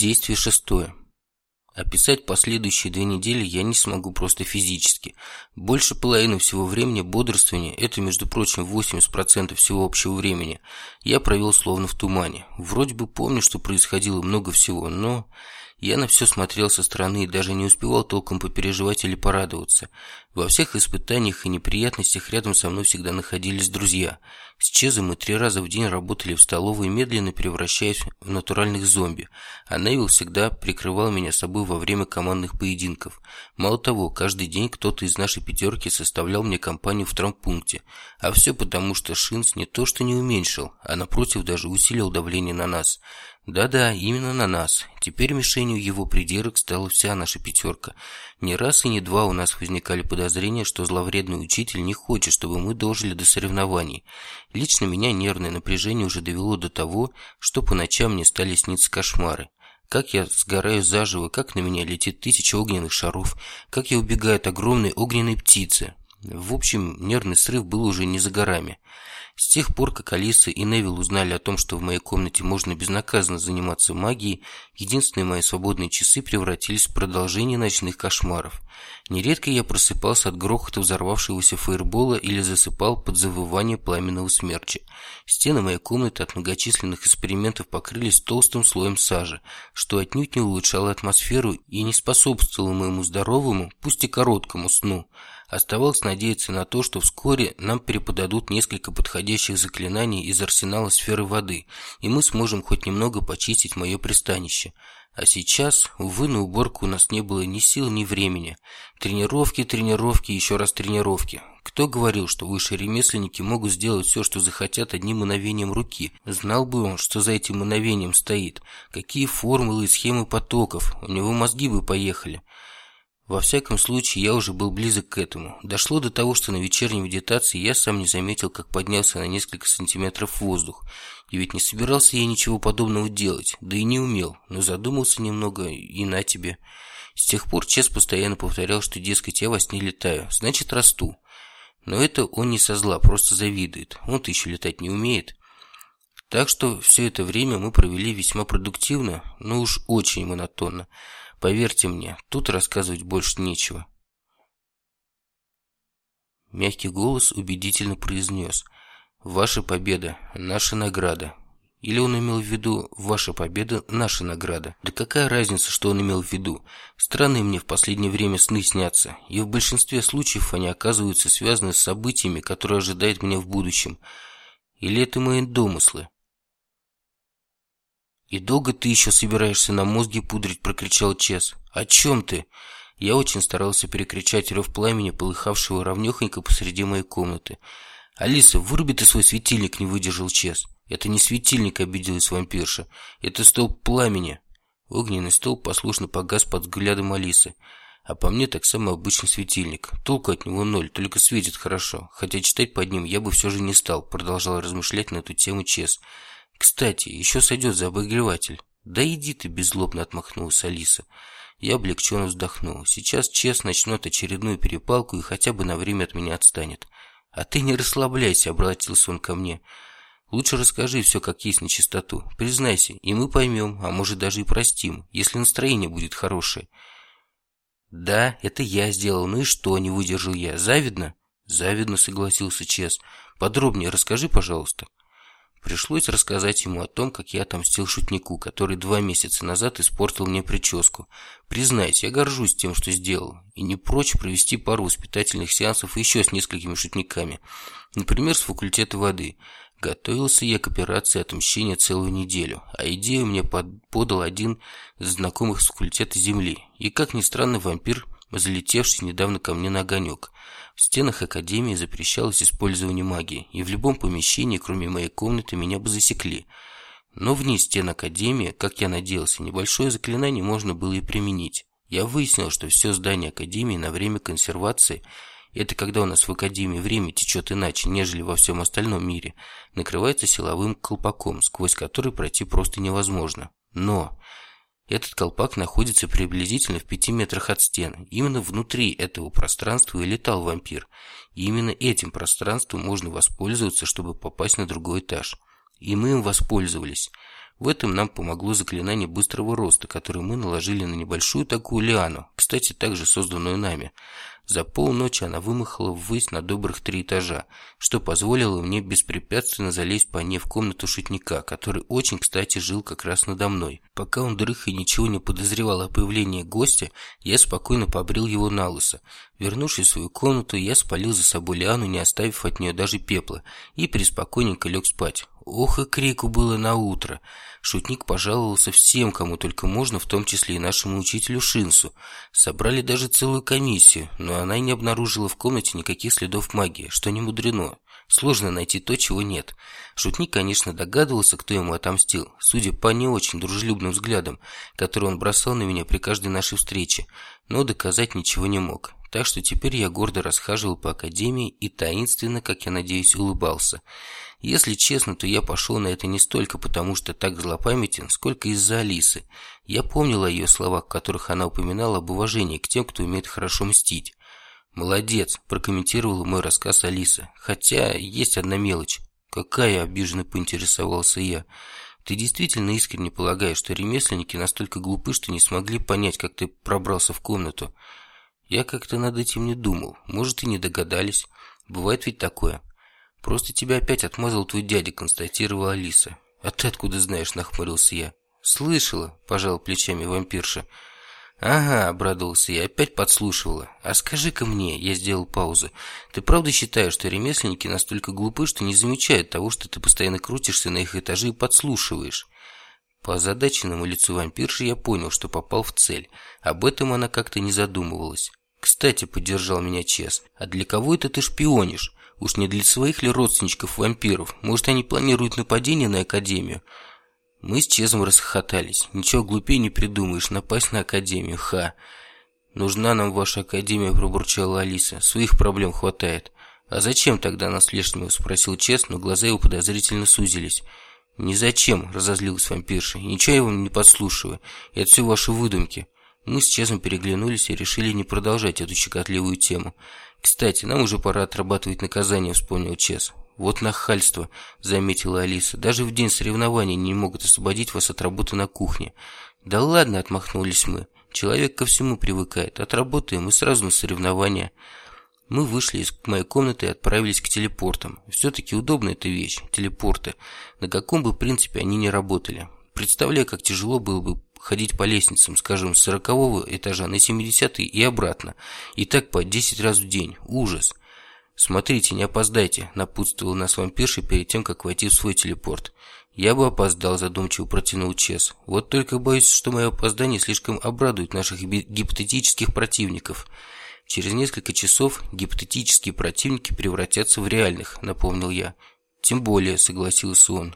Действие шестое. Описать последующие две недели я не смогу просто физически. Больше половины всего времени бодрствования, это, между прочим, 80% всего общего времени, я провел словно в тумане. Вроде бы помню, что происходило много всего, но я на все смотрел со стороны и даже не успевал толком попереживать или порадоваться. Во всех испытаниях и неприятностях рядом со мной всегда находились друзья. С Чезом мы три раза в день работали в столовой, медленно превращаясь в натуральных зомби, а Невил всегда прикрывал меня собой во время командных поединков. Мало того, каждый день кто-то из нашей пятерки составлял мне компанию в травмпункте, а все потому, что Шинс не то что не уменьшил, а напротив даже усилил давление на нас. Да-да, именно на нас. Теперь мишенью его придирок стала вся наша пятерка. Не раз и не два у нас возникали подозрения, что зловредный учитель не хочет, чтобы мы дожили до соревнований. Лично меня нервное напряжение уже довело до того, что по ночам мне стали сниться кошмары. Как я сгораю заживо, как на меня летит тысяча огненных шаров, как я убегаю от огромной огненной птицы. В общем, нервный срыв был уже не за горами. С тех пор, как Алиса и Невил узнали о том, что в моей комнате можно безнаказанно заниматься магией, единственные мои свободные часы превратились в продолжение ночных кошмаров. Нередко я просыпался от грохота взорвавшегося фаербола или засыпал под завывание пламенного смерча. Стены моей комнаты от многочисленных экспериментов покрылись толстым слоем сажи, что отнюдь не улучшало атмосферу и не способствовало моему здоровому, пусть и короткому сну. Оставалось надеяться на то, что вскоре нам переподадут несколько подходящих заклинаний из арсенала сферы воды, и мы сможем хоть немного почистить мое пристанище. А сейчас, увы, на уборку у нас не было ни сил, ни времени. Тренировки, тренировки, еще раз тренировки. Кто говорил, что высшие ремесленники могут сделать все, что захотят одним мгновением руки? Знал бы он, что за этим мгновением стоит. Какие формулы и схемы потоков. У него мозги бы поехали. Во всяком случае, я уже был близок к этому. Дошло до того, что на вечерней медитации я сам не заметил, как поднялся на несколько сантиметров в воздух. И ведь не собирался я ничего подобного делать, да и не умел, но задумался немного, и на тебе. С тех пор Чес постоянно повторял, что, дескать, я во сне летаю, значит, расту. Но это он не со зла, просто завидует. Он-то еще летать не умеет. Так что все это время мы провели весьма продуктивно, но уж очень монотонно. Поверьте мне, тут рассказывать больше нечего. Мягкий голос убедительно произнес «Ваша победа – наша награда». Или он имел в виду «Ваша победа – наша награда». Да какая разница, что он имел в виду? Странные мне в последнее время сны снятся, и в большинстве случаев они оказываются связаны с событиями, которые ожидают меня в будущем. Или это мои домыслы? «И долго ты еще собираешься на мозги пудрить?» – прокричал Чес. «О чем ты?» Я очень старался перекричать рев пламени, полыхавшего ровнёхонько посреди моей комнаты. «Алиса, выруби ты свой светильник!» – не выдержал Чес. «Это не светильник», – обиделась вампирша. «Это столб пламени». Огненный столб послушно погас под взглядом Алисы. А по мне так самый обычный светильник. Толку от него ноль, только светит хорошо. Хотя читать под ним я бы все же не стал, продолжал размышлять на эту тему Чес. Кстати, еще сойдет за обогреватель. Да иди ты, беззлобно отмахнулась Алиса. Я облегченно вздохнул. Сейчас Чес начнет очередную перепалку и хотя бы на время от меня отстанет. А ты не расслабляйся, обратился он ко мне. Лучше расскажи все как есть на чистоту. Признайся, и мы поймем, а может даже и простим, если настроение будет хорошее. Да, это я сделал, ну и что, не выдержал я. Завидно? Завидно, согласился Чес. Подробнее расскажи, пожалуйста. Пришлось рассказать ему о том, как я отомстил шутнику, который два месяца назад испортил мне прическу. Признаюсь, я горжусь тем, что сделал, и не прочь провести пару воспитательных сеансов еще с несколькими шутниками. Например, с факультета воды. Готовился я к операции отмщения целую неделю, а идею мне подал один из знакомых с факультета Земли. И, как ни странно, вампир, залетевший недавно ко мне на огонек – в стенах Академии запрещалось использование магии, и в любом помещении, кроме моей комнаты, меня бы засекли. Но вне стен Академии, как я надеялся, небольшое заклинание можно было и применить. Я выяснил, что все здание Академии на время консервации это когда у нас в Академии время течет иначе, нежели во всем остальном мире, накрывается силовым колпаком, сквозь который пройти просто невозможно. Но этот колпак находится приблизительно в пяти метрах от стен. Именно внутри этого пространства и летал вампир. И именно этим пространством можно воспользоваться, чтобы попасть на другой этаж. И мы им воспользовались. В этом нам помогло заклинание быстрого роста, которое мы наложили на небольшую такую лиану, кстати, также созданную нами. За полночи она вымахала ввысь на добрых три этажа, что позволило мне беспрепятственно залезть по ней в комнату шутника, который очень, кстати, жил как раз надо мной. Пока он дрых и ничего не подозревал о появлении гостя, я спокойно побрил его на лысо. Вернувшись в свою комнату, я спалил за собой лиану, не оставив от нее даже пепла, и преспокойненько лег спать. Ох и крику было на утро. Шутник пожаловался всем, кому только можно, в том числе и нашему учителю Шинсу. Собрали даже целую комиссию, но она и не обнаружила в комнате никаких следов магии, что не мудрено. Сложно найти то, чего нет. Шутник, конечно, догадывался, кто ему отомстил, судя по не очень дружелюбным взглядам, которые он бросал на меня при каждой нашей встрече, но доказать ничего не мог. Так что теперь я гордо расхаживал по академии и таинственно, как я надеюсь, улыбался. Если честно, то я пошел на это не столько потому, что так злопамятен, сколько из-за Алисы. Я помнил о ее словах, которых она упоминала об уважении к тем, кто умеет хорошо мстить. «Молодец», – прокомментировала мой рассказ Алиса. «Хотя есть одна мелочь». «Какая?» – обиженно поинтересовался я. «Ты действительно искренне полагаешь, что ремесленники настолько глупы, что не смогли понять, как ты пробрался в комнату?» «Я как-то над этим не думал. Может, и не догадались. Бывает ведь такое». «Просто тебя опять отмазал твой дядя», – констатировала Алиса. «А ты откуда знаешь?» – нахмурился я. «Слышала», – пожал плечами вампирша. «Ага», – обрадовался я, опять подслушивала. «А скажи-ка мне», – я сделал паузу, – «ты правда считаешь, что ремесленники настолько глупы, что не замечают того, что ты постоянно крутишься на их этаже и подслушиваешь?» По озадаченному лицу вампирши я понял, что попал в цель. Об этом она как-то не задумывалась. «Кстати», – поддержал меня Чес, – «а для кого это ты шпионишь? Уж не для своих ли родственников вампиров? Может, они планируют нападение на Академию? Мы с Чезом расхохотались. Ничего глупее не придумаешь, напасть на Академию, ха. Нужна нам ваша Академия, пробурчала Алиса. Своих проблем хватает. А зачем тогда нас лишнего? Спросил Чез, но глаза его подозрительно сузились. «Ни зачем», – разозлилась вампирша. «Ничего я вам не подслушиваю. Это все ваши выдумки». Мы с Чезом переглянулись и решили не продолжать эту щекотливую тему. «Кстати, нам уже пора отрабатывать наказание», – вспомнил Чес. «Вот нахальство», – заметила Алиса. «Даже в день соревнований не могут освободить вас от работы на кухне». «Да ладно», – отмахнулись мы. «Человек ко всему привыкает. Отработаем и сразу на соревнования». Мы вышли из моей комнаты и отправились к телепортам. Все-таки удобная эта вещь, телепорты. На каком бы принципе они ни работали. Представляю, как тяжело было бы ходить по лестницам, скажем, с сорокового этажа на 70 и обратно. И так по 10 раз в день. Ужас. «Смотрите, не опоздайте», – напутствовал нас вампирша перед тем, как войти в свой телепорт. «Я бы опоздал», – задумчиво протянул Чес. «Вот только боюсь, что мое опоздание слишком обрадует наших гипотетических противников». «Через несколько часов гипотетические противники превратятся в реальных», – напомнил я. «Тем более», – согласился он.